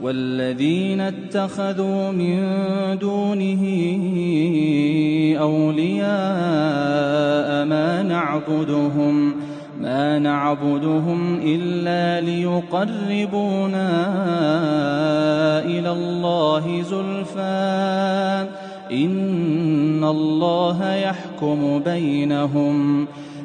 والذين اتخذوا من دونه أولياء ما نعبدهم ما نعبدهم إلا ليقربونا إلى الله زلفى. إن الله يحكم بينهم.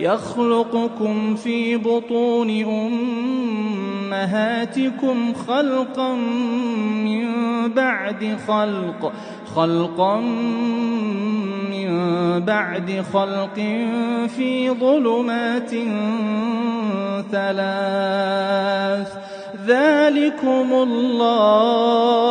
يخلقكم في بطون أمهاتكم خلقا من بعد خلق خلقا من بعد خلق في ظلمات ثلاث. ذلكم الله.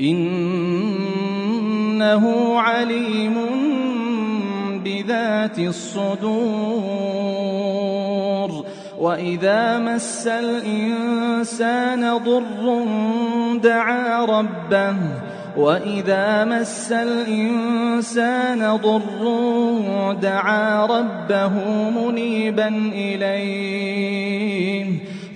إنه عليم بذات الصدور. وإذا مس الإنسان ضر دعا ربه. وإذا مس الإنسان ضر دعا ربه منيبا إليه.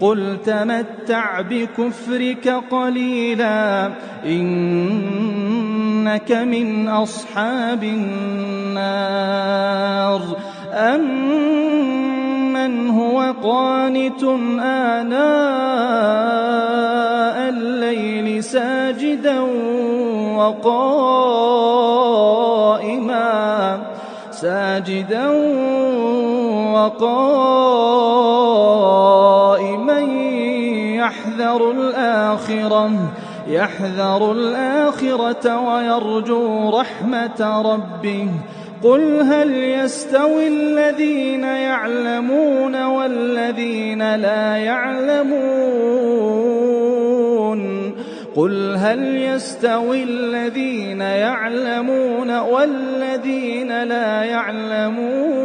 قل تمتع بكفرك قليلا إنك من أصحاب النار أمن هو قانت آناء الليل ساجدا وقائما ساجدا وقائما يحذر الآخرة يحذر الآخرة ويرجو رحمة ربه. قل هل يستوي الذين يعلمون والذين لا يعلمون؟ قل هل يستوي الذين يعلمون والذين لا يعلمون؟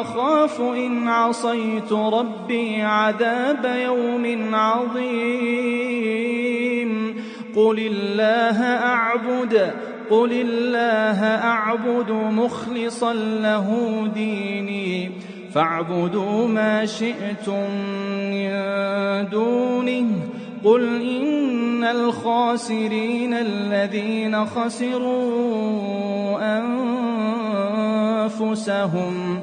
أخاف إن عصيت ربي عذاب يوم عظيم. قل الله أعبد قل الله أعبد مخلصا له ديني. فاعبدوا ما شئتم من دونه. قل إن الخاسرين الذين خسروا أنفسهم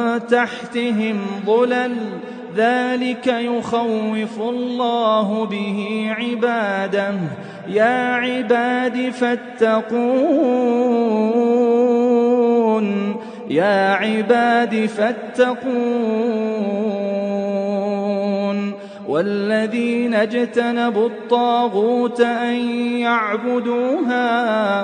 تحتهم ظلل ذلك يخوف الله به عباده. يا عباد فاتقون يا عباد فاتقون. والذين اجتنبوا الطاغوت أن يعبدوها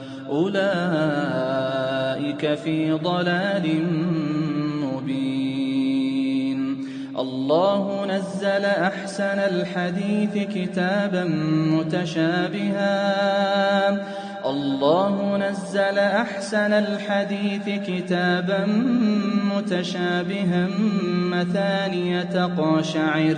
أولئك في ضلال مبين. الله نزل أحسن الحديث كتابا متشابها. الله نزل أحسن الحديث كتابا متشابها. مثانية تقشعر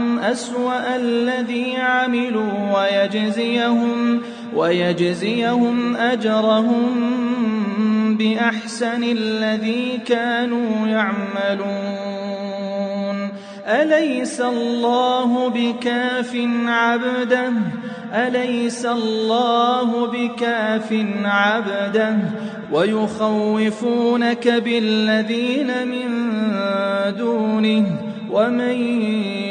أسوأ الذي عملوا ويجزيهم ويجزيهم أجرهم بأحسن الذي كانوا يعملون. أليس الله بكاف عبده؟ أليس الله بكاف عبده؟ ويخوفونك بالذين من دونه ومن